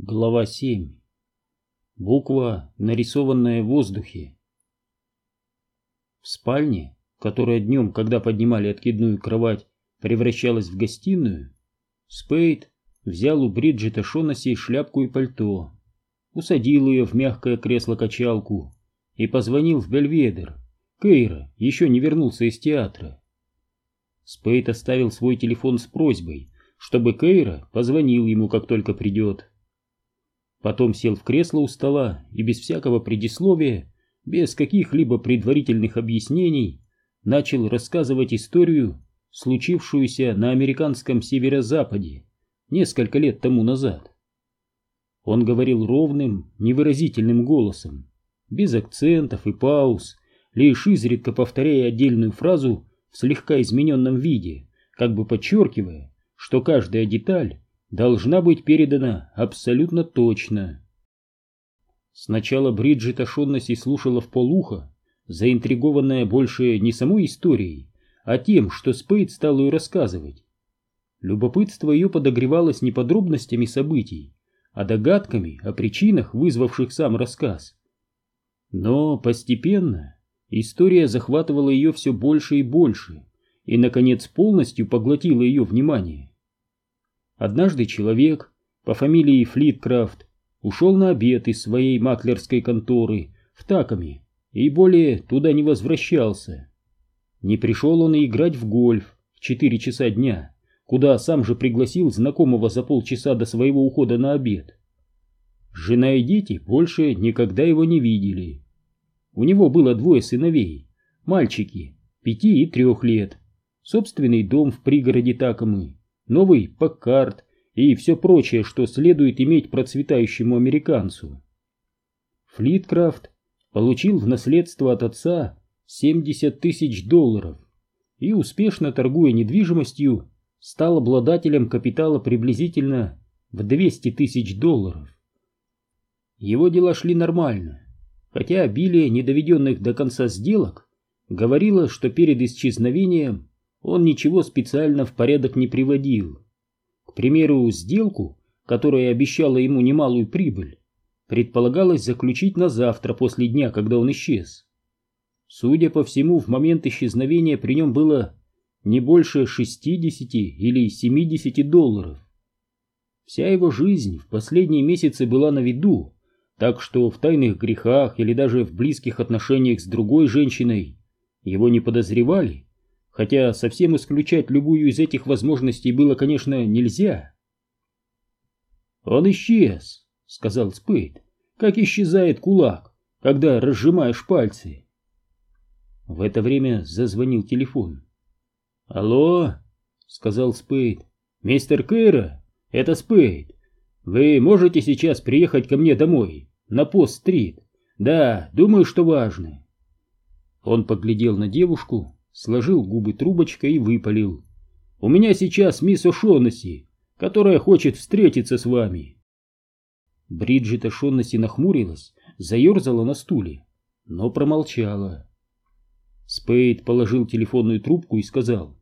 Глава 7. Буква, нарисованная в воздухе. В спальне, которая днем, когда поднимали откидную кровать, превращалась в гостиную, Спейд взял у Бриджита Шонаси шляпку и пальто, усадил ее в мягкое кресло-качалку и позвонил в Бельведер. Кейра еще не вернулся из театра. Спейд оставил свой телефон с просьбой, чтобы Кейра позвонил ему, как только придет. Потом сел в кресло у стола и без всякого предисловия, без каких-либо предварительных объяснений, начал рассказывать историю, случившуюся на американском северо-западе несколько лет тому назад. Он говорил ровным, невыразительным голосом, без акцентов и пауз, лишь изредка повторяя отдельную фразу в слегка измененном виде, как бы подчеркивая, что каждая деталь должна быть передана абсолютно точно. Сначала Бриджит Ашоннесси слушала в полуха, заинтригованная больше не самой историей, а тем, что Спейд стал ее рассказывать. Любопытство ее подогревалось не подробностями событий, а догадками о причинах, вызвавших сам рассказ. Но постепенно история захватывала ее все больше и больше, и, наконец, полностью поглотила ее внимание. Однажды человек по фамилии Флиткрафт ушел на обед из своей маклерской конторы в Таками и более туда не возвращался. Не пришел он и играть в гольф в 4 часа дня, куда сам же пригласил знакомого за полчаса до своего ухода на обед. Жена и дети больше никогда его не видели. У него было двое сыновей, мальчики, пяти и трех лет, собственный дом в пригороде Такамы новый Паккарт и все прочее, что следует иметь процветающему американцу. Флиткрафт получил в наследство от отца 70 тысяч долларов и, успешно торгуя недвижимостью, стал обладателем капитала приблизительно в 200 тысяч долларов. Его дела шли нормально, хотя обилие недоведенных до конца сделок говорило, что перед исчезновением он ничего специально в порядок не приводил. К примеру, сделку, которая обещала ему немалую прибыль, предполагалось заключить на завтра после дня, когда он исчез. Судя по всему, в момент исчезновения при нем было не больше 60 или 70 долларов. Вся его жизнь в последние месяцы была на виду, так что в тайных грехах или даже в близких отношениях с другой женщиной его не подозревали хотя совсем исключать любую из этих возможностей было, конечно, нельзя. «Он исчез», — сказал Спейд, — «как исчезает кулак, когда разжимаешь пальцы». В это время зазвонил телефон. «Алло», — сказал Спейд, — «мистер Кэра, это Спейд. Вы можете сейчас приехать ко мне домой, на пост-стрит? Да, думаю, что важно». Он поглядел на девушку, сложил губы трубочкой и выпалил. «У меня сейчас мисс О'Шоннесси, которая хочет встретиться с вами». Бриджит О'Шоннесси нахмурилась, заерзала на стуле, но промолчала. Спейд положил телефонную трубку и сказал.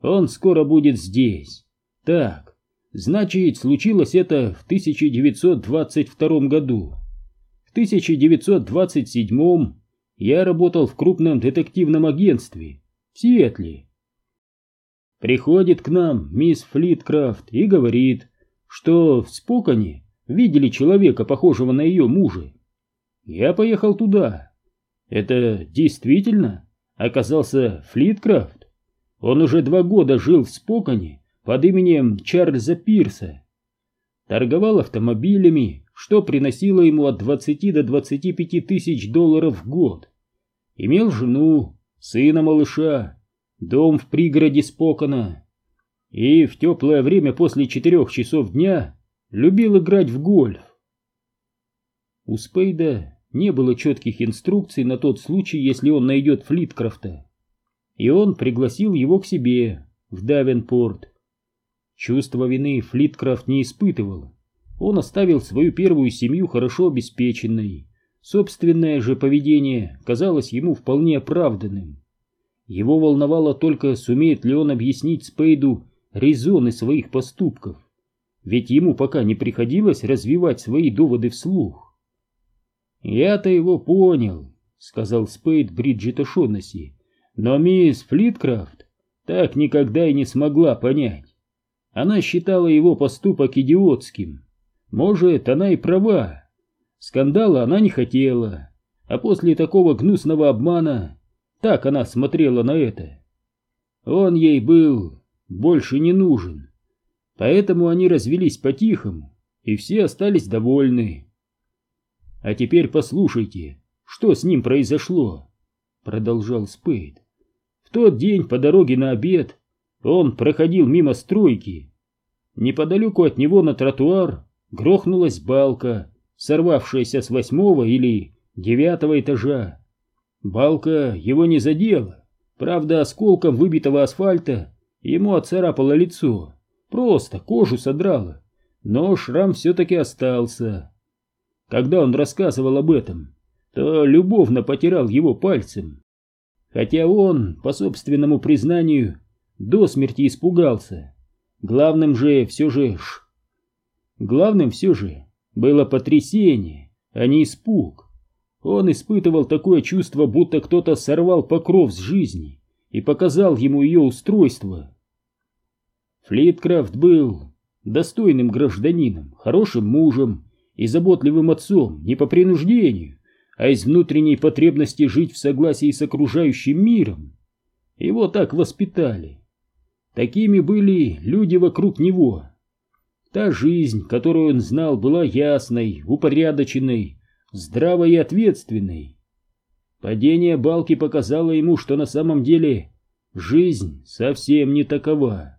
«Он скоро будет здесь. Так, значит, случилось это в 1922 году. В 1927 я работал в крупном детективном агентстве в Сиэтле. Приходит к нам мисс Флиткрафт и говорит, что в Споконе видели человека, похожего на ее мужа. Я поехал туда. Это действительно оказался Флиткрафт. Он уже два года жил в Споконе под именем Чарльза Пирса. Торговал автомобилями, что приносило ему от 20 до 25 тысяч долларов в год. Имел жену, сына малыша, дом в пригороде Спокона. И в теплое время после четырех часов дня любил играть в гольф. У Спейда не было четких инструкций на тот случай, если он найдет Флиткрафта. И он пригласил его к себе, в Давенпорт. Чувство вины Флиткрафт не испытывал. Он оставил свою первую семью хорошо обеспеченной. Собственное же поведение казалось ему вполне оправданным. Его волновало только, сумеет ли он объяснить Спейду резоны своих поступков. ведь ему пока не приходилось развивать свои доводы вслух. «Я-то его понял», — сказал Спейд Бриджит О'Шоннесси, «но мисс Флиткрафт так никогда и не смогла понять. Она считала его поступок идиотским. Может, она и права. Скандала она не хотела, а после такого гнусного обмана так она смотрела на это. Он ей был больше не нужен. Поэтому они развелись по-тихому, и все остались довольны. А теперь послушайте, что с ним произошло, продолжал Спейд. В тот день по дороге на обед он проходил мимо стройки. Неподалеку от него на тротуар грохнулась балка, сорвавшаяся с восьмого или девятого этажа. Балка его не задела, правда, осколком выбитого асфальта ему отцарапало лицо. Просто кожу содрало, но шрам все-таки остался. Когда он рассказывал об этом, то любовно потирал его пальцем. Хотя он, по собственному признанию, до смерти испугался. Главным же все же... Главным все же было потрясение, а не испуг. Он испытывал такое чувство, будто кто-то сорвал покров с жизни и показал ему ее устройство. Флиткрафт был достойным гражданином, хорошим мужем и заботливым отцом не по принуждению, а из внутренней потребности жить в согласии с окружающим миром. Его так воспитали. Такими были люди вокруг него. Та жизнь, которую он знал, была ясной, упорядоченной, здравой и ответственной. Падение балки показало ему, что на самом деле жизнь совсем не такова.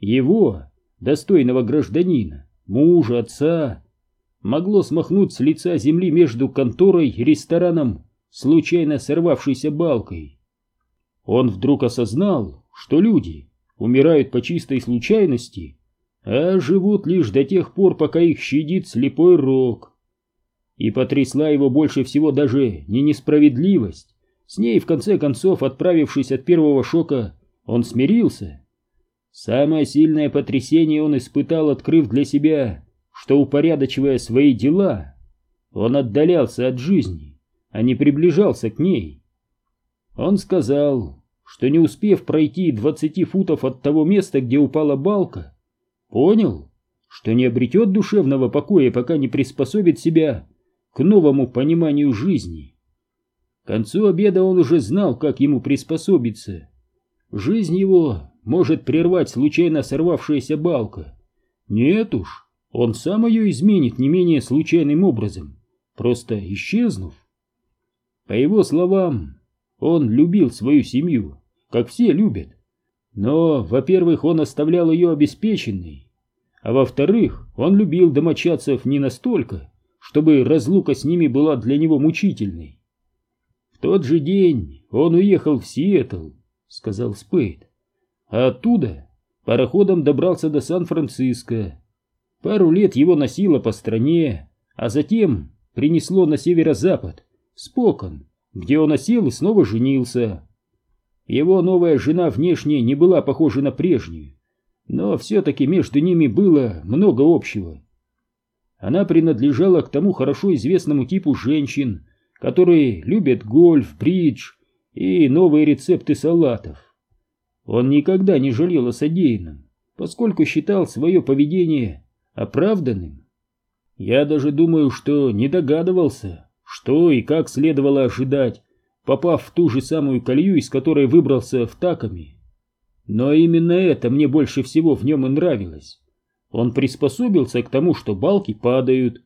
Его, достойного гражданина, мужа, отца, могло смахнуть с лица земли между конторой и рестораном, случайно сорвавшейся балкой. Он вдруг осознал, что люди умирают по чистой случайности, а живут лишь до тех пор, пока их щадит слепой рок. И потрясла его больше всего даже не несправедливость. С ней, в конце концов, отправившись от первого шока, он смирился Самое сильное потрясение он испытал, открыв для себя, что, упорядочивая свои дела, он отдалялся от жизни, а не приближался к ней. Он сказал, что не успев пройти двадцати футов от того места, где упала балка, понял, что не обретет душевного покоя, пока не приспособит себя к новому пониманию жизни. К концу обеда он уже знал, как ему приспособиться. Жизнь его может прервать случайно сорвавшаяся балка. Нет уж, он сам ее изменит не менее случайным образом, просто исчезнув. По его словам, он любил свою семью, как все любят. Но, во-первых, он оставлял ее обеспеченной, а во-вторых, он любил домочадцев не настолько, чтобы разлука с ними была для него мучительной. В тот же день он уехал в Сиэтл, сказал Спейд а оттуда пароходом добрался до Сан-Франциско. Пару лет его носило по стране, а затем принесло на северо-запад, в Спокон, где он осел и снова женился. Его новая жена внешне не была похожа на прежнюю, но все-таки между ними было много общего. Она принадлежала к тому хорошо известному типу женщин, которые любят гольф, бридж и новые рецепты салатов. Он никогда не жалел о содеянном, поскольку считал свое поведение оправданным. Я даже думаю, что не догадывался, что и как следовало ожидать, попав в ту же самую колею, из которой выбрался в Таками. Но именно это мне больше всего в нем и нравилось. Он приспособился к тому, что балки падают,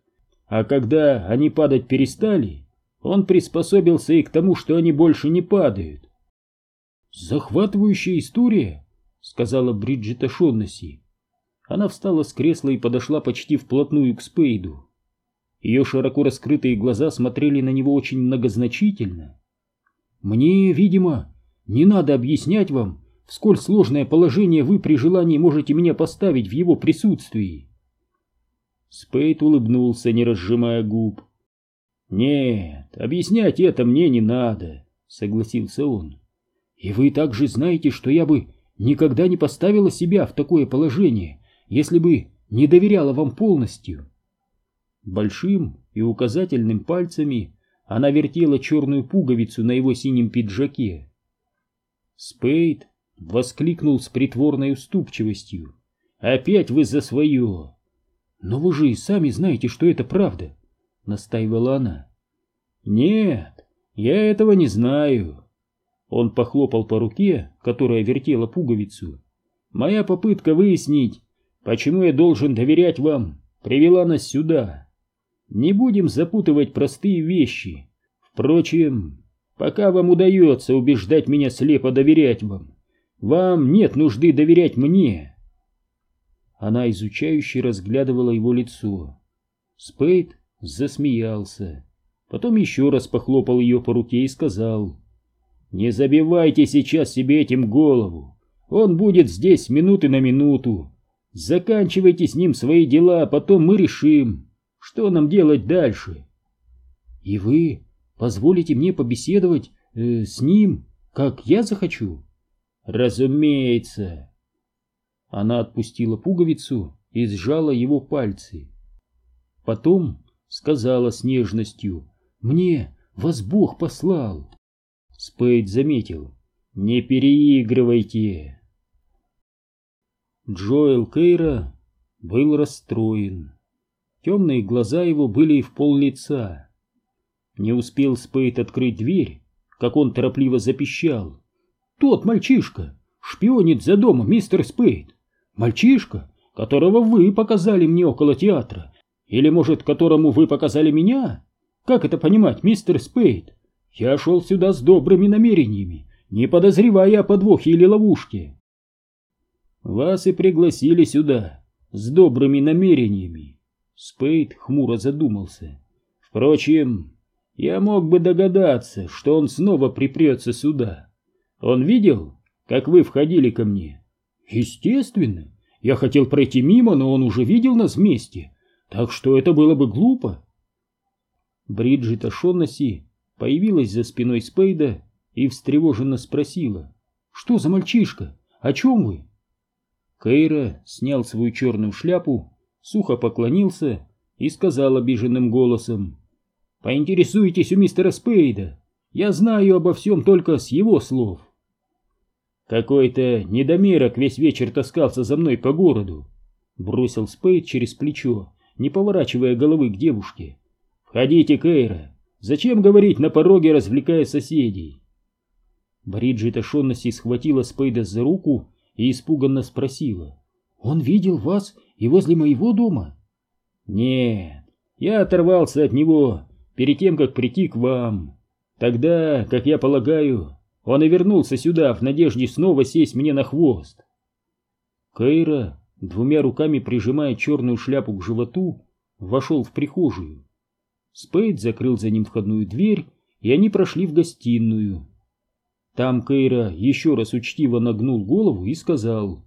а когда они падать перестали, он приспособился и к тому, что они больше не падают. «Захватывающая история», — сказала Бриджита Шоннесси. Она встала с кресла и подошла почти вплотную к Спейду. Ее широко раскрытые глаза смотрели на него очень многозначительно. «Мне, видимо, не надо объяснять вам, в сколь сложное положение вы при желании можете меня поставить в его присутствии». Спейд улыбнулся, не разжимая губ. «Нет, объяснять это мне не надо», — согласился он. И вы также знаете, что я бы никогда не поставила себя в такое положение, если бы не доверяла вам полностью. Большим и указательным пальцами она вертела черную пуговицу на его синем пиджаке. Спейд воскликнул с притворной уступчивостью. «Опять вы за свое!» «Но вы же и сами знаете, что это правда», — настаивала она. «Нет, я этого не знаю». Он похлопал по руке, которая вертела пуговицу. «Моя попытка выяснить, почему я должен доверять вам, привела нас сюда. Не будем запутывать простые вещи. Впрочем, пока вам удается убеждать меня слепо доверять вам, вам нет нужды доверять мне». Она изучающе разглядывала его лицо. Спейд засмеялся. Потом еще раз похлопал ее по руке и сказал, «Не забивайте сейчас себе этим голову. Он будет здесь минуты на минуту. Заканчивайте с ним свои дела, а потом мы решим, что нам делать дальше». «И вы позволите мне побеседовать э, с ним, как я захочу?» «Разумеется». Она отпустила пуговицу и сжала его пальцы. Потом сказала с нежностью, «Мне вас Бог послал». Спейд заметил, «Не переигрывайте». Джоэл Кейра был расстроен. Темные глаза его были в пол лица. Не успел Спейд открыть дверь, как он торопливо запищал. «Тот мальчишка! Шпионит за домом, мистер Спейд! Мальчишка, которого вы показали мне около театра, или, может, которому вы показали меня? Как это понимать, мистер Спейд? Я шел сюда с добрыми намерениями, не подозревая о подвохе или ловушке. Вас и пригласили сюда с добрыми намерениями. Спейд хмуро задумался. Впрочем, я мог бы догадаться, что он снова припрется сюда. Он видел, как вы входили ко мне? Естественно. Я хотел пройти мимо, но он уже видел нас вместе, так что это было бы глупо. Бриджит Ашоннаси появилась за спиной Спейда и встревоженно спросила. «Что за мальчишка? О чем вы?» Кейра снял свою черную шляпу, сухо поклонился и сказал обиженным голосом. «Поинтересуйтесь у мистера Спейда. Я знаю обо всем только с его слов». Какой-то недомерок весь вечер таскался за мной по городу. Бросил Спейд через плечо, не поворачивая головы к девушке. «Входите, Кейра. Зачем говорить на пороге, развлекая соседей?» Бриджит Ашоннаси схватила Спейда за руку и испуганно спросила. «Он видел вас и возле моего дома?» «Нет, я оторвался от него перед тем, как прийти к вам. Тогда, как я полагаю, он и вернулся сюда в надежде снова сесть мне на хвост. Кейра, двумя руками прижимая черную шляпу к животу, вошел в прихожую. Спейд закрыл за ним входную дверь, и они прошли в гостиную. Там Кейра еще раз учтиво нагнул голову и сказал,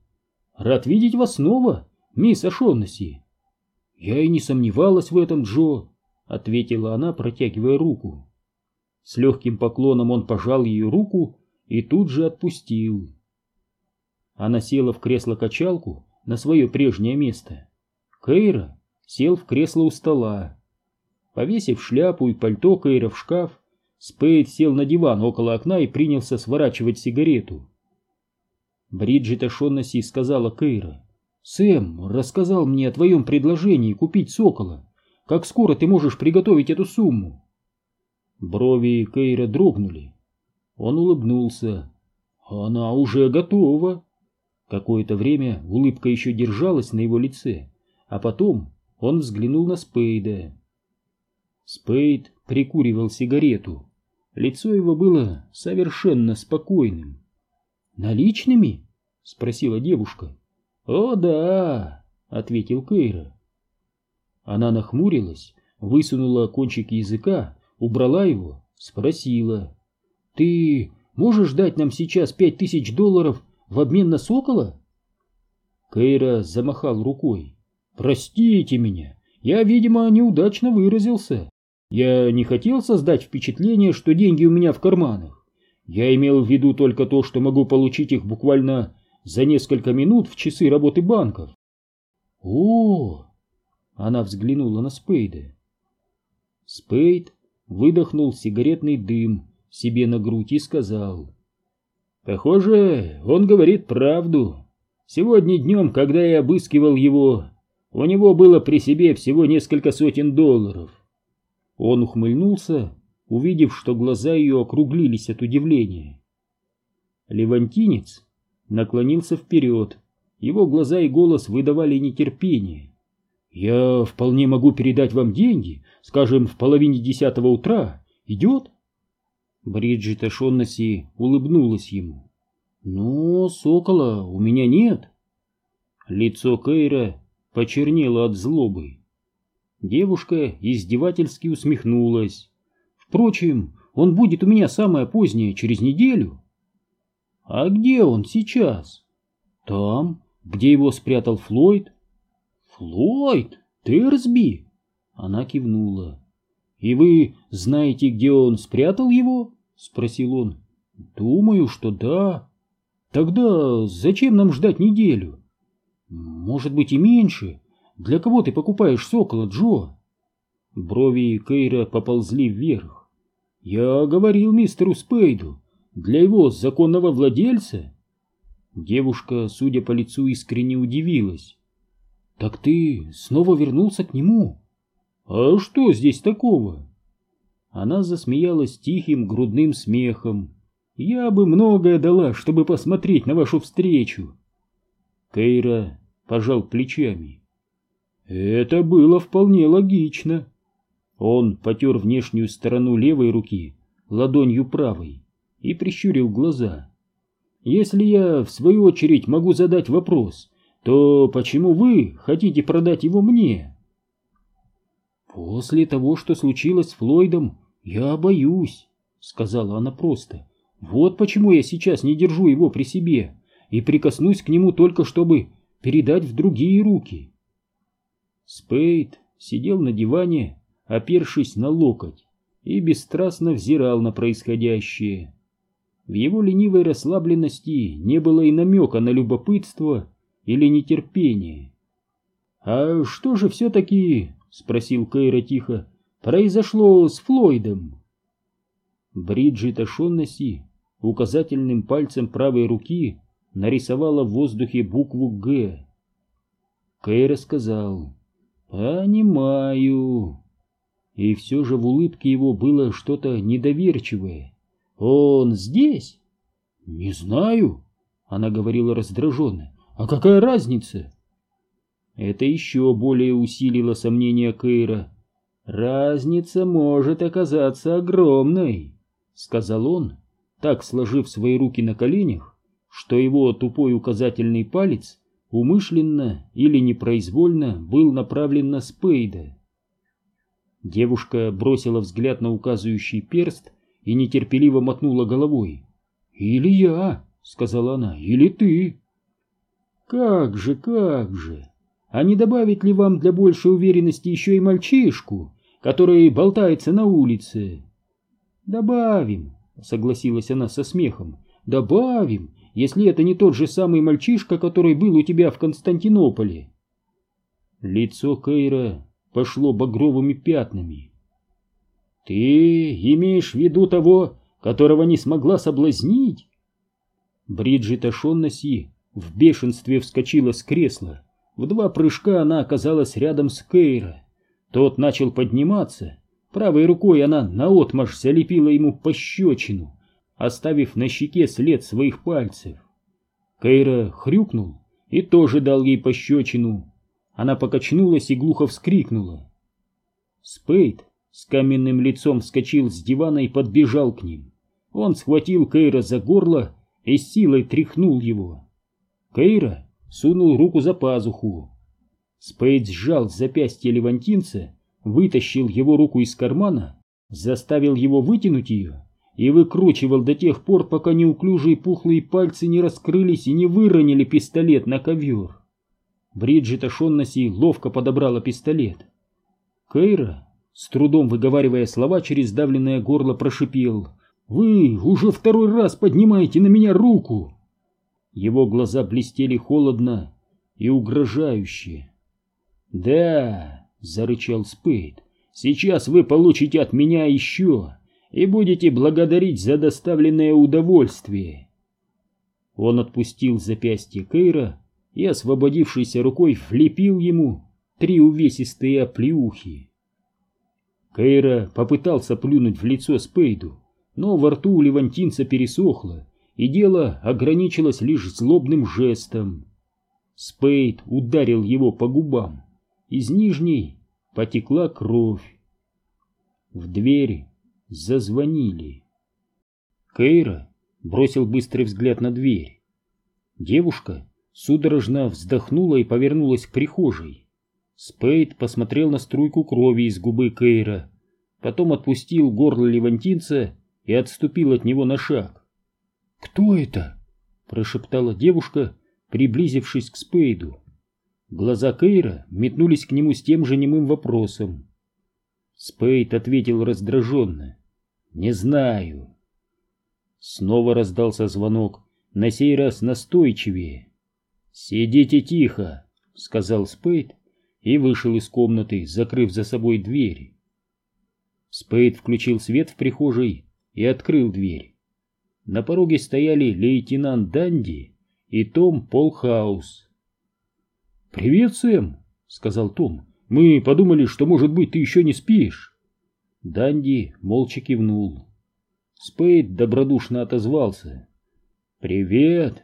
«Рад видеть вас снова, мисс Ашоннесси». «Я и не сомневалась в этом, Джо», — ответила она, протягивая руку. С легким поклоном он пожал ее руку и тут же отпустил. Она села в кресло-качалку на свое прежнее место. Кейра сел в кресло у стола. Повесив шляпу и пальто Кейра в шкаф, Спейд сел на диван около окна и принялся сворачивать сигарету. Бриджит Ашоннаси сказала Кейра, «Сэм рассказал мне о твоем предложении купить сокола. Как скоро ты можешь приготовить эту сумму?» Брови Кейра дрогнули. Он улыбнулся. «Она уже готова!» Какое-то время улыбка еще держалась на его лице, а потом он взглянул на Спейда. Спейд прикуривал сигарету. Лицо его было совершенно спокойным. «Наличными?» — спросила девушка. «О, да!» — ответил Кейра. Она нахмурилась, высунула кончик языка убрала его, спросила. «Ты можешь дать нам сейчас пять тысяч долларов в обмен на сокола?» Кейра замахал рукой. «Простите меня, я, видимо, неудачно выразился. Я не хотел создать впечатление, что деньги у меня в карманах. Я имел в виду только то, что могу получить их буквально за несколько минут в часы работы банков». О! Она взглянула на Спейда. Спейд выдохнул сигаретный дым себе на грудь и сказал. Похоже, он говорит правду. Сегодня днем, когда я обыскивал его, у него было при себе всего несколько сотен долларов. Он ухмыльнулся, увидев, что глаза ее округлились от удивления. Левантинец наклонился вперед. Его глаза и голос выдавали нетерпение. «Я вполне могу передать вам деньги, скажем, в половине десятого утра. Идет?» Бриджит Ашоннаси улыбнулась ему. «Но сокола у меня нет». Лицо Кейра почернело от злобы. Девушка издевательски усмехнулась. «Впрочем, он будет у меня самое позднее, через неделю». «А где он сейчас?» «Там, где его спрятал Флойд». «Флойд? Терсби?» Она кивнула. «И вы знаете, где он спрятал его?» — спросил он. «Думаю, что да. Тогда зачем нам ждать неделю?» «Может быть и меньше. Для кого ты покупаешь сокола, Джо?» Брови Кейра поползли вверх. «Я говорил мистеру Спейду, для его законного владельца?» Девушка, судя по лицу, искренне удивилась. «Так ты снова вернулся к нему?» «А что здесь такого?» Она засмеялась тихим грудным смехом. «Я бы многое дала, чтобы посмотреть на вашу встречу!» Кейра пожал плечами. «Это было вполне логично!» Он потер внешнюю сторону левой руки ладонью правой и прищурил глаза. «Если я, в свою очередь, могу задать вопрос, то почему вы хотите продать его мне?» «После того, что случилось с Флойдом, я боюсь», — сказала она просто. «Вот почему я сейчас не держу его при себе и прикоснусь к нему только чтобы передать в другие руки». Спейд сидел на диване, опершись на локоть, и бесстрастно взирал на происходящее. В его ленивой расслабленности не было и намека на любопытство или нетерпение. «А что же все-таки — спросил Кейра тихо, — произошло с Флойдом? Бриджит Ашоннесси указательным пальцем правой руки нарисовала в воздухе букву «Г». Кейра сказал «Понимаю». И все же в улыбке его было что-то недоверчивое. «Он здесь?» «Не знаю», — она говорила раздраженно. «А какая разница?» Это еще более усилило сомнения Кейра. «Разница может оказаться огромной», — сказал он, так сложив свои руки на коленях, что его тупой указательный палец умышленно или непроизвольно был направлен на Спейда. Девушка бросила взгляд на указывающий перст и нетерпеливо мотнула головой. «Или я», — сказала она, — «или ты». «Как же, как же!» А не добавить ли вам для большей уверенности еще и мальчишку, который болтается на улице? Добавим, согласилась она со смехом. Добавим, если это не тот же самый мальчишка, который был у тебя в Константинополе. Лицо Кейра пошло багровыми пятнами. Ты имеешь в виду того, которого не смогла соблазнить? Бриджит Ашоннаси в бешенстве вскочила с кресла. В два прыжка она оказалась рядом с Кейра. Тот начал подниматься. Правой рукой она наотмашь залепила ему пощечину, оставив на щеке след своих пальцев. Кейра хрюкнул и тоже дал ей пощечину. Она покачнулась и глухо вскрикнула. Спейд с каменным лицом вскочил с дивана и подбежал к ним. Он схватил Кейра за горло и силой тряхнул его. Кейра сунул руку за пазуху. Спейд сжал запястье левантинца, вытащил его руку из кармана, заставил его вытянуть ее и выкручивал до тех пор, пока неуклюжие пухлые пальцы не раскрылись и не выронили пистолет на ковер. Бриджит Ашоннаси ловко подобрала пистолет. Кейра, с трудом выговаривая слова через давленное горло, прошипел «Вы уже второй раз поднимаете на меня руку!» Его глаза блестели холодно и угрожающе. «Да», — зарычал Спейд, — «сейчас вы получите от меня еще и будете благодарить за доставленное удовольствие». Он отпустил запястье Кейра и, освободившейся рукой, влепил ему три увесистые оплеухи. Кейра попытался плюнуть в лицо Спейду, но во рту у левантинца пересохло, и дело ограничилось лишь злобным жестом. Спейд ударил его по губам. Из нижней потекла кровь. В дверь зазвонили. Кейра бросил быстрый взгляд на дверь. Девушка судорожно вздохнула и повернулась к прихожей. Спейд посмотрел на струйку крови из губы Кейра, потом отпустил горло левантинца и отступил от него на шаг. «Кто это?» — прошептала девушка, приблизившись к Спейду. Глаза Кейра метнулись к нему с тем же немым вопросом. Спейд ответил раздраженно. «Не знаю». Снова раздался звонок, на сей раз настойчивее. «Сидите тихо», — сказал Спейд и вышел из комнаты, закрыв за собой дверь. Спейд включил свет в прихожей и открыл дверь. На пороге стояли лейтенант Данди и Том Полхаус. «Привет, Сэм», — сказал Том. «Мы подумали, что, может быть, ты еще не спишь». Данди молча кивнул. Спейд добродушно отозвался. «Привет.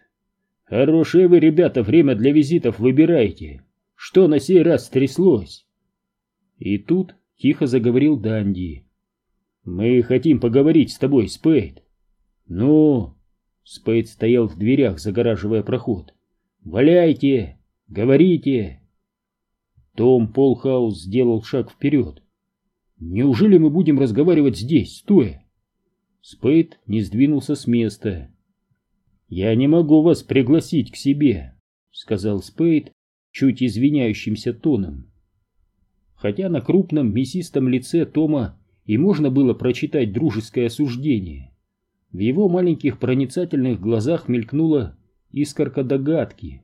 Хорошие вы, ребята, время для визитов выбираете. Что на сей раз стряслось?» И тут тихо заговорил Данди. «Мы хотим поговорить с тобой, Спейд». «Ну?» Спейд стоял в дверях, загораживая проход. «Валяйте! Говорите!» Том Полхаус сделал шаг вперед. «Неужели мы будем разговаривать здесь, стоя?» Спейд не сдвинулся с места. «Я не могу вас пригласить к себе», — сказал Спейд чуть извиняющимся тоном. Хотя на крупном мясистом лице Тома и можно было прочитать дружеское осуждение. В его маленьких проницательных глазах мелькнула искорка догадки.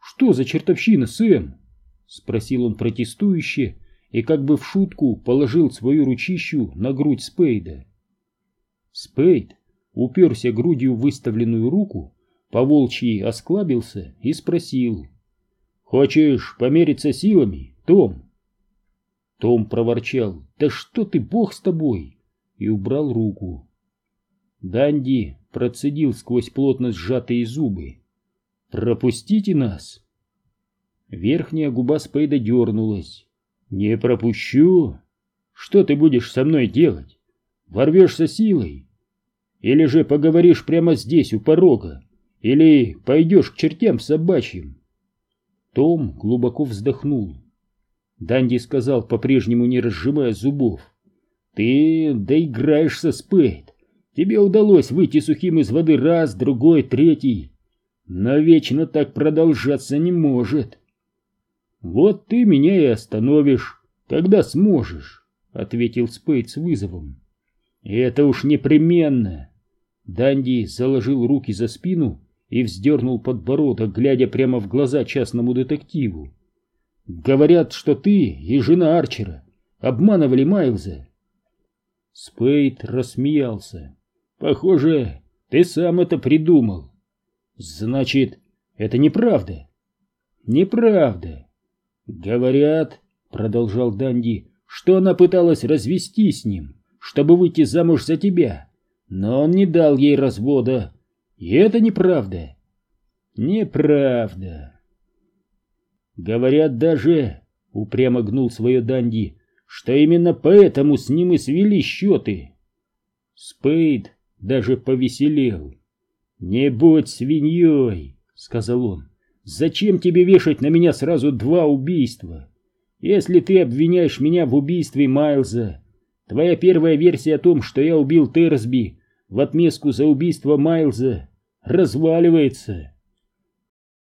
«Что за чертовщина, Сэм?» — спросил он протестующе и как бы в шутку положил свою ручищу на грудь Спейда. Спейд уперся грудью в выставленную руку, поволчьи осклабился и спросил. «Хочешь помериться силами, Том?» Том проворчал. «Да что ты, бог с тобой!» и убрал руку. Данди процедил сквозь плотно сжатые зубы. «Пропустите нас!» Верхняя губа Спейда дернулась. «Не пропущу! Что ты будешь со мной делать? Ворвешься силой? Или же поговоришь прямо здесь, у порога? Или пойдешь к чертям собачьим?» Том глубоко вздохнул. Данди сказал, по-прежнему не разжимая зубов. «Ты доиграешься, Спейд. Тебе удалось выйти сухим из воды раз, другой, третий. Но вечно так продолжаться не может. Вот ты меня и остановишь, когда сможешь, — ответил Спейд с вызовом. Это уж непременно. Данди заложил руки за спину и вздернул подбородок, глядя прямо в глаза частному детективу. Говорят, что ты и жена Арчера обманывали Майлза. Спейд рассмеялся. Похоже, ты сам это придумал. Значит, это неправда. Неправда. Говорят, продолжал Данди, что она пыталась развестись с ним, чтобы выйти замуж за тебя, но он не дал ей развода. И это неправда. Неправда. Говорят даже, упрямо гнул свое Данди, что именно поэтому с ним и свели счеты. Спейд даже повеселел. «Не будь свиньей», — сказал он. «Зачем тебе вешать на меня сразу два убийства? Если ты обвиняешь меня в убийстве Майлза, твоя первая версия о том, что я убил Терсби в отместку за убийство Майлза, разваливается».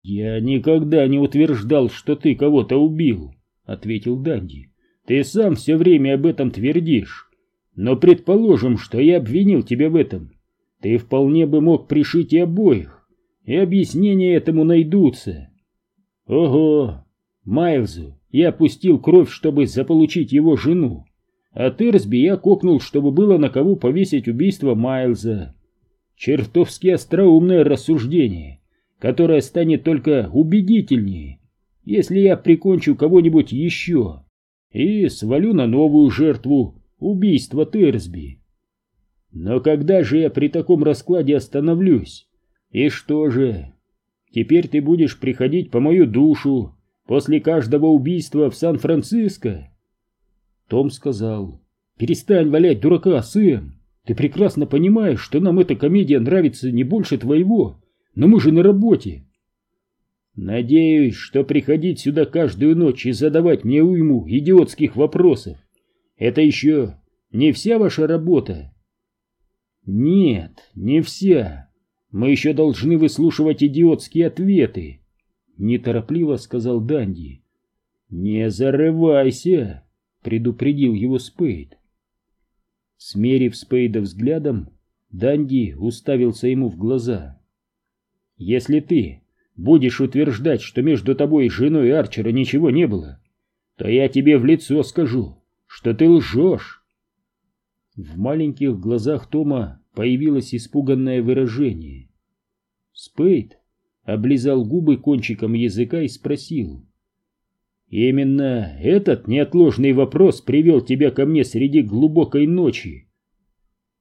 «Я никогда не утверждал, что ты кого-то убил», — ответил Данди. «Ты сам все время об этом твердишь. Но предположим, что я обвинил тебя в этом. Ты вполне бы мог пришить и обоих, и объяснения этому найдутся. Ого, Майлзу я пустил кровь, чтобы заполучить его жену, а Терсби я кокнул, чтобы было на кого повесить убийство Майлза. Чертовски остроумное рассуждение, которое станет только убедительнее, если я прикончу кого-нибудь еще и свалю на новую жертву убийство Терсби. Но когда же я при таком раскладе остановлюсь? И что же? Теперь ты будешь приходить по мою душу после каждого убийства в Сан-Франциско? Том сказал, перестань валять дурака, Сэм. Ты прекрасно понимаешь, что нам эта комедия нравится не больше твоего, но мы же на работе. Надеюсь, что приходить сюда каждую ночь и задавать мне уйму идиотских вопросов — это еще не вся ваша работа. Нет, не вся. Мы еще должны выслушивать идиотские ответы, — неторопливо сказал Данди. Не зарывайся, — предупредил его Спейд. Смерив Спейда взглядом, Данди уставился ему в глаза. «Если ты будешь утверждать, что между тобой и женой Арчера ничего не было, то я тебе в лицо скажу, что ты лжешь». В маленьких глазах Тома появилось испуганное выражение. Спейд облизал губы кончиком языка и спросил. Именно этот неотложный вопрос привел тебя ко мне среди глубокой ночи.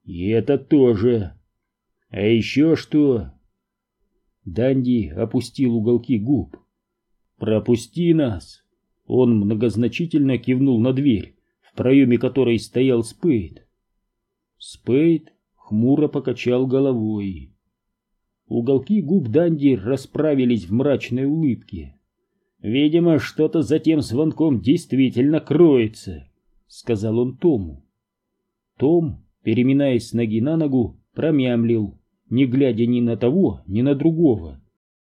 И это тоже. А еще что? Данди опустил уголки губ. Пропусти нас. Он многозначительно кивнул на дверь, в проеме которой стоял Спейд. Спейд хмуро покачал головой. Уголки губ Данди расправились в мрачной улыбке. Видимо, что-то за тем звонком действительно кроется, сказал он Тому. Том, переминаясь с ноги на ногу, промямлил, не глядя ни на того, ни на другого.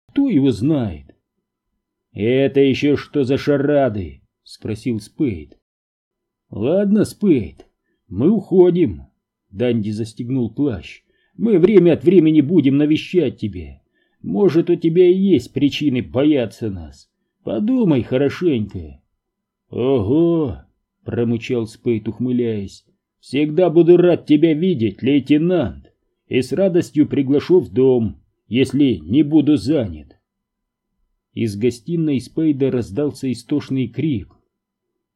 Кто его знает? Это еще что за шарады? спросил Спейд. Ладно, Спейд, мы уходим. Данди застегнул плащ. Мы время от времени будем навещать тебя. Может, у тебя и есть причины бояться нас. Подумай хорошенько. Ого, промычал Спейт, ухмыляясь. Всегда буду рад тебя видеть, лейтенант, и с радостью приглашу в дом, если не буду занят. Из гостиной Спейда раздался истошный крик.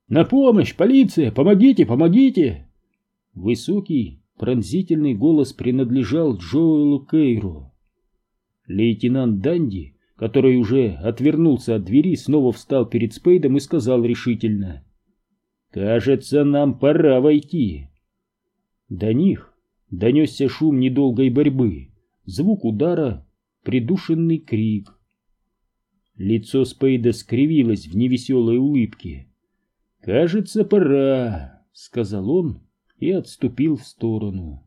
«На помощь! Полиция! Помогите! Помогите!» Высокий, пронзительный голос принадлежал Джоэлу Кейру. Лейтенант Данди который уже отвернулся от двери, снова встал перед Спейдом и сказал решительно. «Кажется, нам пора войти». До них донесся шум недолгой борьбы, звук удара, придушенный крик. Лицо Спейда скривилось в невеселой улыбке. «Кажется, пора», — сказал он и отступил в сторону.